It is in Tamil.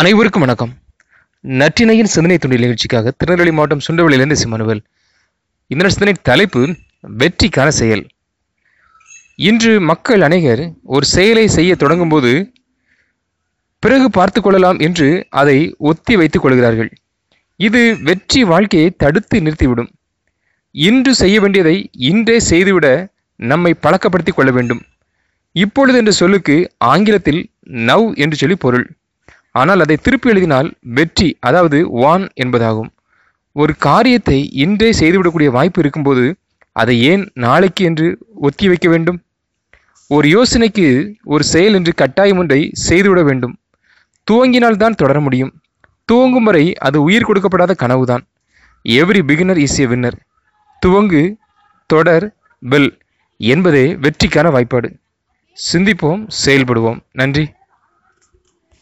அனைவருக்கும் வணக்கம். நற்றினையின் சிந்தனை துண்டில் நிகழ்ச்சிக்காக திருநெல்வேலி மாவட்டம் சுண்டவெளியிலிருந்து சிம்மனுவல் இந்த சிந்தனை தலைப்பு வெற்றிக்கான செயல். இன்று மக்கள் அநேகர் ஒரு செயலை செய்ய தொடங்கும்போது பிறகு பார்த்து கொள்ளலாம் என்று அதை ஒத்தி வைத்துக் கொள்கிறார்கள். இது வெற்றி வாழ்க்கையை தடுத்து நிறுத்திவிடும். இன்று செய்ய வேண்டியதை இன்றே செய்துவிட நம்மை பழக்கப்படுத்திக் கொள்ள வேண்டும். இப்பொழுது என்ற சொல்லுக்கு ஆங்கிலத்தில் நவ் என்று சொல்லி பொருள். ஆனால் அதை திருப்பி எழுதினால் வெற்றி அதாவது வான் என்பதாகும். ஒரு காரியத்தை இன்றே செய்துவிடக்கூடிய வாய்ப்பு இருக்கும்போது அதை ஏன் நாளைக்கு என்று ஒத்தி வைக்க வேண்டும்? ஒரு யோசனைக்கு ஒரு செயல் என்று கட்டாயம் ஒன்றை செய்துவிட வேண்டும். துவங்கினால் தான் தொடர முடியும். துவங்கும் வரை அது உயிர் கொடுக்கப்படாத கனவுதான். Every beginner is a winner துவங்கு தொடர் வெல் என்பதே வெற்றிக்கான வாய்ப்பாடு. சிந்திப்போம் செயல்படுவோம். நன்றி.